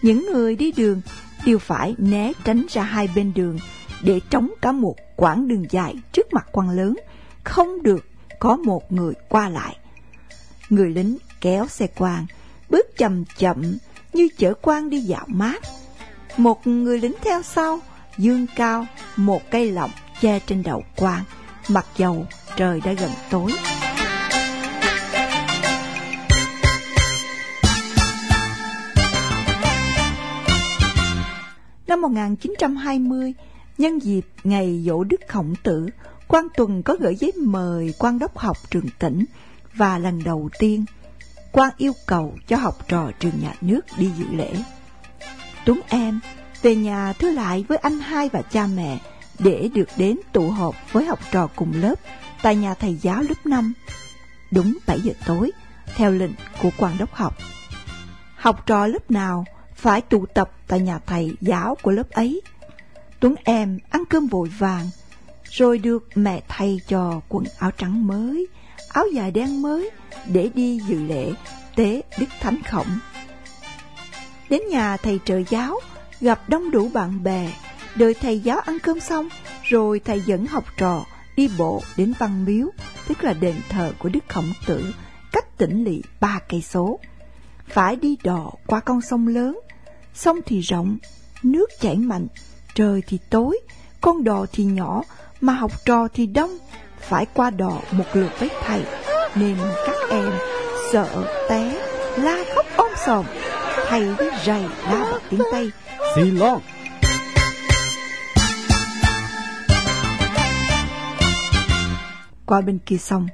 Những người đi đường đều phải né tránh ra hai bên đường để trống cả một quãng đường dài trước mặt quan lớn, không được có một người qua lại. Người lính kéo xe quan, bước chậm chậm như chở quan đi dạo mát. Một người lính theo sau, dương cao, một cây lọng che trên đầu quan, mặc dầu trời đã gần tối. Năm 1920, nhân dịp ngày dỗ Đức Khổng Tử, quan Tuần có gửi giấy mời quan đốc học trường tỉnh và lần đầu tiên, quan yêu cầu cho học trò trường nhà nước đi dự lễ. Tuấn em về nhà thưa lại với anh hai và cha mẹ để được đến tụ họp với học trò cùng lớp tại nhà thầy giáo lớp 5. Đúng 7 giờ tối, theo lệnh của quan đốc học. Học trò lớp nào phải tụ tập tại nhà thầy giáo của lớp ấy. Tuấn em ăn cơm vội vàng, rồi được mẹ thầy cho quần áo trắng mới, áo dài đen mới để đi dự lễ tế Đức Thánh Khổng. Đến nhà thầy trợ giáo, gặp đông đủ bạn bè, đợi thầy giáo ăn cơm xong, rồi thầy dẫn học trò đi bộ đến văn miếu, tức là đền thờ của Đức Khổng Tử, cách tỉnh lỵ ba cây số. Phải đi đò qua con sông lớn, sông thì rộng, nước chảy mạnh, trời thì tối, con đò thì nhỏ, mà học trò thì đông, phải qua đò một lượt với thầy, nên các em sợ té la khóc ôm sòm. Thầy với rầy la bằng tiếng tây. Xì lon qua bên kia sông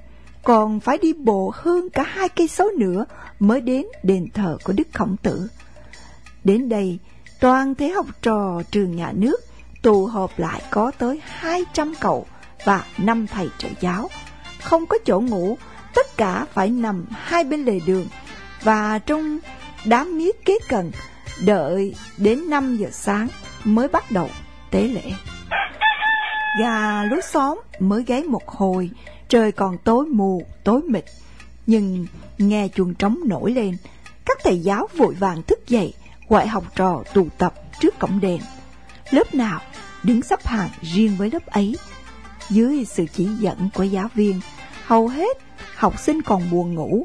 còn phải đi bộ hơn cả hai cây số nữa mới đến đền thờ của Đức Khổng Tử. Đến đây, toàn thể học trò trường nhà nước tụ họp lại có tới 200 cậu và 5 thầy trợ giáo. Không có chỗ ngủ, tất cả phải nằm hai bên lề đường và trong đám mía kế cần đợi đến 5 giờ sáng mới bắt đầu tế lễ. Gà lúa xóm mới gáy một hồi, trời còn tối mù, tối mịt. Nhưng nghe chuông trống nổi lên, các thầy giáo vội vàng thức dậy, gọi học trò tụ tập trước cổng đền. Lớp nào đứng sắp hàng riêng với lớp ấy. Dưới sự chỉ dẫn của giáo viên, hầu hết học sinh còn buồn ngủ.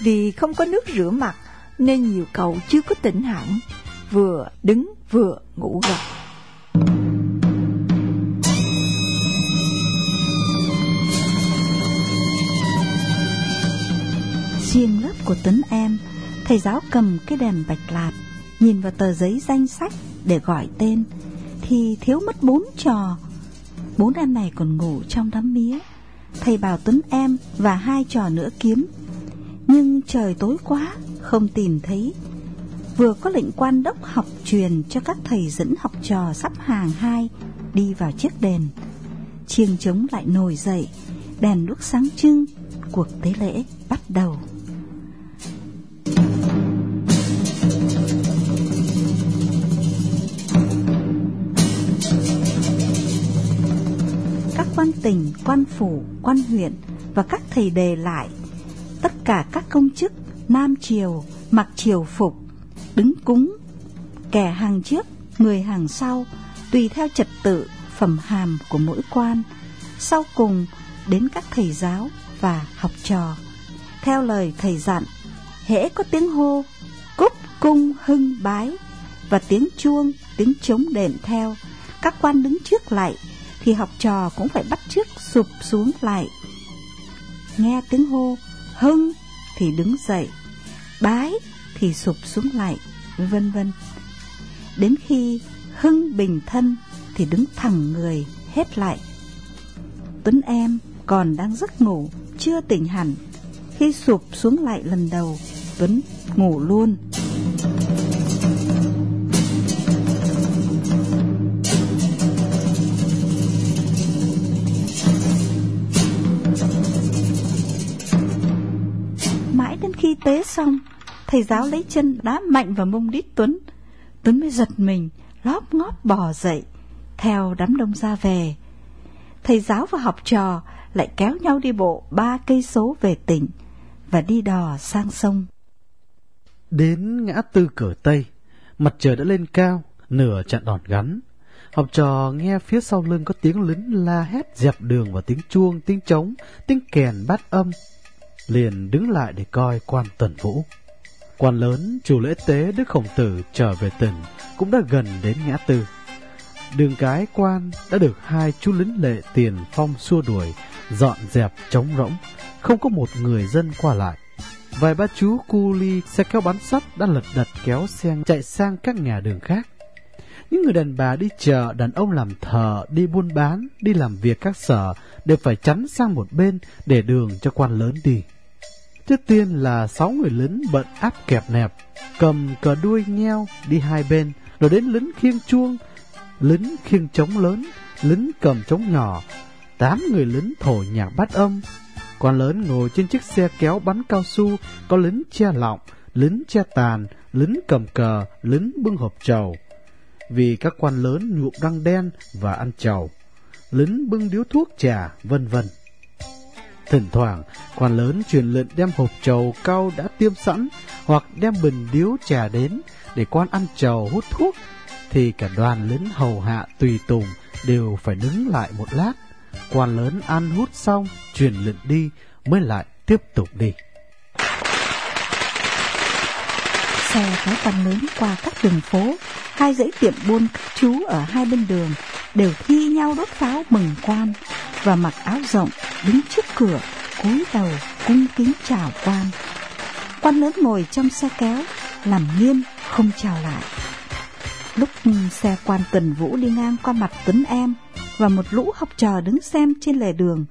Vì không có nước rửa mặt nên nhiều cậu chưa có tỉnh hẳn, vừa đứng vừa ngủ gật. Riêng lớp của Tuấn em, thầy giáo cầm cái đèn bạch lạt, nhìn vào tờ giấy danh sách để gọi tên, thì thiếu mất bốn trò. Bốn em này còn ngủ trong đám mía. Thầy bảo Tuấn em và hai trò nữa kiếm. Nhưng trời tối quá, không tìm thấy. Vừa có lệnh quan đốc học truyền cho các thầy dẫn học trò sắp hàng hai đi vào chiếc đền. Chiêng trống lại nổi dậy, đèn đuốc sáng trưng, cuộc tế lễ bắt đầu. Quan tỉnh, quan phủ, quan huyện và các thầy đề lại, tất cả các công chức Nam Triều mặc triều phục, đứng cúng, kẻ hàng trước, người hàng sau, tùy theo trật tự, phẩm hàm của mỗi quan. Sau cùng đến các thầy giáo và học trò. Theo lời thầy dặn, hễ có tiếng hô, cúc cung hưng bái và tiếng chuông, tiếng trống đền theo, các quan đứng trước lại thì học trò cũng phải bắt chước sụp xuống lại. Nghe tiếng hô hưng thì đứng dậy, bái thì sụp xuống lại, vân vân. Đến khi hưng bình thân thì đứng thẳng người hết lại. Tuấn em còn đang giấc ngủ, chưa tỉnh hẳn. Khi sụp xuống lại lần đầu, Tuấn ngủ luôn. Tế xong, thầy giáo lấy chân đá mạnh vào mông đít Tuấn. Tuấn mới giật mình, lóp ngóp bò dậy, theo đám đông ra về. Thầy giáo và học trò lại kéo nhau đi bộ ba cây số về tỉnh và đi đò sang sông. Đến ngã tư cửa Tây, mặt trời đã lên cao, nửa chặn đòn gắn. Học trò nghe phía sau lưng có tiếng lính la hét dẹp đường và tiếng chuông, tiếng trống, tiếng kèn bát âm. Liền đứng lại để coi quan tần vũ. Quan lớn, chủ lễ tế Đức Khổng Tử trở về tỉnh cũng đã gần đến ngã tư. Đường cái quan đã được hai chú lính lệ tiền phong xua đuổi, dọn dẹp trống rỗng, không có một người dân qua lại. Vài ba chú cu ly xe kéo bắn sắt đã lật đật kéo xe chạy sang các nhà đường khác. Những người đàn bà đi chợ, đàn ông làm thợ, đi buôn bán, đi làm việc các sở đều phải chắn sang một bên để đường cho quan lớn đi. Trước tiên là sáu người lính bận áp kẹp nẹp, cầm cờ đuôi nheo đi hai bên, rồi đến lính khiêng chuông, lính khiêng trống lớn, lính cầm trống nhỏ, tám người lính thổi nhạc bát âm. Quan lớn ngồi trên chiếc xe kéo bắn cao su, có lính che lọng, lính che tàn, lính cầm cờ, lính bưng hộp trầu. Vì các quan lớn nhuộm răng đen và ăn trầu, lính bưng điếu thuốc trà, vân vân. Thỉnh thoảng, quan lớn truyền lệnh đem hộp trầu cao đã tiêm sẵn hoặc đem bình điếu trà đến để quan ăn trầu hút thuốc thì cả đoàn lính hầu hạ tùy tùng đều phải đứng lại một lát. Quan lớn ăn hút xong, truyền lệnh đi mới lại tiếp tục đi. Xe kéo quan lớn qua các đường phố, hai dãy tiệm buôn chú ở hai bên đường đều thi nhau đốt pháo mừng quan và mặc áo rộng đứng trước cửa cúi đầu cung kính chào quan. Quan lớn ngồi trong xe kéo Làm nghiêm không chào lại. Lúc xe quan Tuần Vũ đi ngang qua mặt Tuấn em Và một lũ học trò đứng xem trên lề đường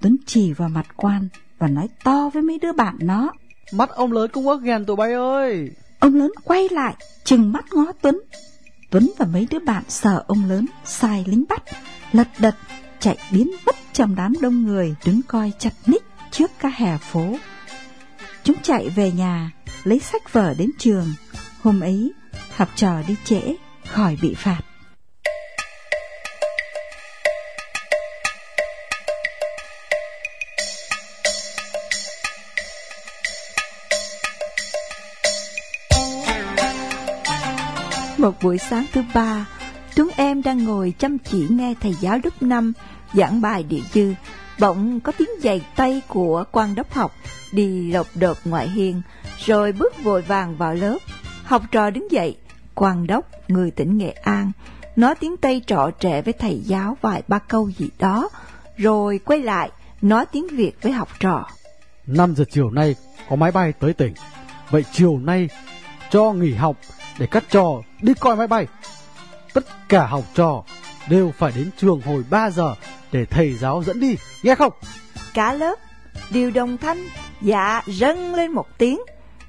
Tuấn chỉ vào mặt quan Và nói to với mấy đứa bạn nó. Mắt ông lớn cũng quá ghen tụi bay ơi. Ông lớn quay lại Chừng mắt ngó Tuấn. Tuấn và mấy đứa bạn sợ ông lớn Sai lính bắt, Lật đật chạy biến mất trong đám đông người Đứng coi chặt ních trước các hè phố. Chúng chạy về nhà, Lấy sách vở đến trường. Hôm ấy, học trò đi trễ, Khỏi bị phạt. Một buổi sáng thứ ba, Tuấn em đang ngồi chăm chỉ nghe thầy giáo lớp năm giảng bài địa dư. Bỗng có tiếng giày tay của quan đốc học đi lộp đột ngoại hiên, rồi bước vội vàng vào lớp. Học trò đứng dậy, quan đốc, người tỉnh Nghệ An, nói tiếng Tây trọ trệ với thầy giáo vài ba câu gì đó, rồi quay lại, nói tiếng Việt với học trò. 5 giờ chiều nay có máy bay tới tỉnh. Vậy chiều nay cho nghỉ học để các trò đi coi máy bay. Tất cả học trò đều phải đến trường hồi 3 giờ để thầy giáo dẫn đi, nghe không? Cả lớp đều đồng thanh, dạ rân lên một tiếng.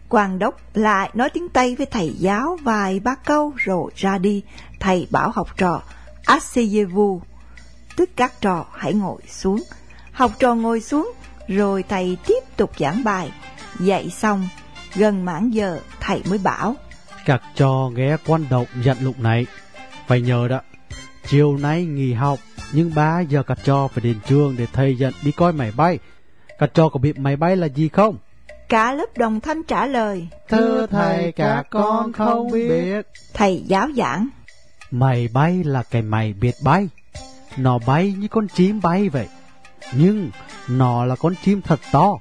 Quan đốc lại nói tiếng Tây với thầy giáo vài ba câu rồi ra đi. Thầy bảo học trò, asseyez-vous, tức các trò hãy ngồi xuống. Học trò ngồi xuống, rồi thầy tiếp tục giảng bài. Dạy xong, gần mãn giờ thầy mới bảo. Các trò nghe quan động dặn lục này. Phải nhờ đó, chiều nay nghỉ học, nhưng 3 giờ các trò phải đến trường để thầy dẫn đi coi máy bay. Các trò có biết máy bay là gì không? Cả lớp đồng thanh trả lời. Thưa thầy, các con không biết. Thầy giáo giảng. Máy bay là cái máy biết bay. Nó bay như con chim bay vậy. Nhưng nó là con chim thật to.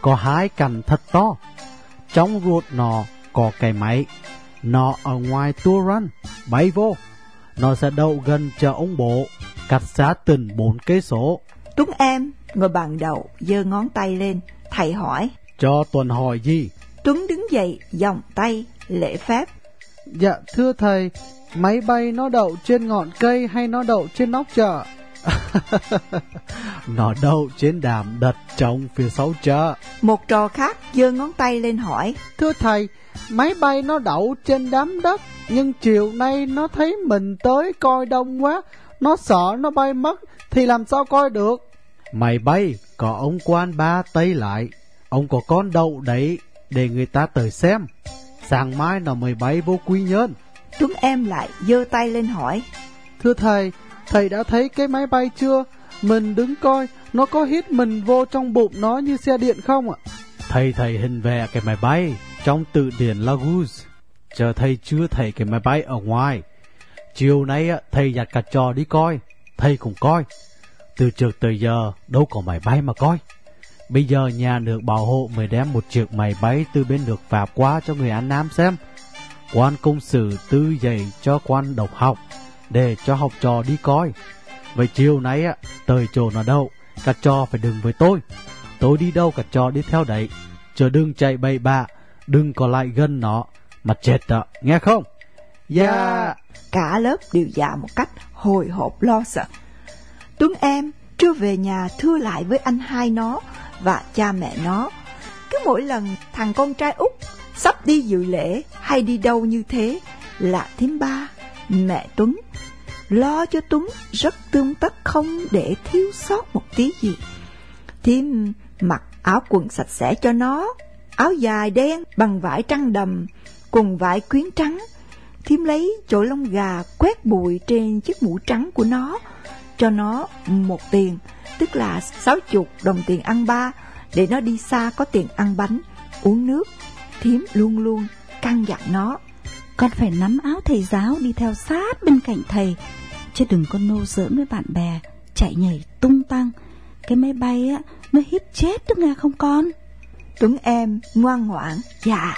Có hai cành thật to. Trong ruột nó có cái máy. Nó ở ngoài tua run, bay vô. Nó sẽ đậu gần chờ ông bộ, cách xa từng bốn cây số. Tuấn em ngồi bàn đầu, giơ ngón tay lên. Thầy hỏi. Cho Tuần hỏi gì? Tuấn đứng dậy, vòng tay, lễ phép. Dạ thưa thầy, máy bay nó đậu trên ngọn cây hay nó đậu trên nóc chợ? nó đậu trên đàm đất trống phía sau chợ. Một trò khác giơ ngón tay lên hỏi. Thưa thầy, máy bay nó đậu trên đám đất, nhưng chiều nay nó thấy mình tới coi đông quá, nó sợ nó bay mất, thì làm sao coi được? Máy bay, có ông quan ba tây lại, ông có con đậu đấy để người ta tới xem. Sáng mai nó mới bay vô quy nhơn. Tuấn em lại giơ tay lên hỏi. Thưa thầy, thầy đã thấy cái máy bay chưa? Mình đứng coi, nó có hít mình vô trong bụng nó như xe điện không ạ? Thầy thầy hình vẽ cái máy bay trong tự điển Lagos. Chờ thầy chưa thấy cái máy bay ở ngoài. Chiều nay thầy nhặt cả trò đi coi, thầy cũng coi. Từ trước tới giờ đâu có máy bay mà coi. Bây giờ nhà nước bảo hộ mới đem một chiếc máy bay từ bên nước Pháp qua cho người An Nam xem. Quan công sử tư dạy cho quan độc học để cho học trò đi coi. Vậy chiều nay á, tới chỗ nào đâu, cả trò phải đừng với tôi. Tôi đi đâu cả trò đi theo đấy. Chờ đừng chạy bậy bạ, đừng có lại gần nó, mà chết đó, nghe không? Dạ. Yeah. Cả lớp đều dạ một cách hồi hộp lo sợ. Tuấn em trưa về nhà thưa lại với anh hai nó và cha mẹ nó. Cứ mỗi lần thằng con trai út sắp đi dự lễ hay đi đâu như thế là thím ba, mẹ Tuấn lo cho Tuấn rất tương tất không để thiếu sót một tí gì. Thím mặc áo quần sạch sẽ cho nó, áo dài đen bằng vải trăng đầm, cùng vải quyến trắng. Thím lấy chỗ lông gà quét bụi trên chiếc mũ trắng của nó, cho nó một tiền, tức là sáu chục đồng tiền ăn ba, để nó đi xa có tiền ăn bánh, uống nước. Thím luôn luôn căn dặn nó. Con phải nắm áo thầy giáo đi theo sát bên cạnh thầy, chứ đừng có nô giỡn với bạn bè, chạy nhảy tung tăng. Cái máy bay á, nó hít chết đó nghe không con? Tuấn em ngoan ngoãn, dạ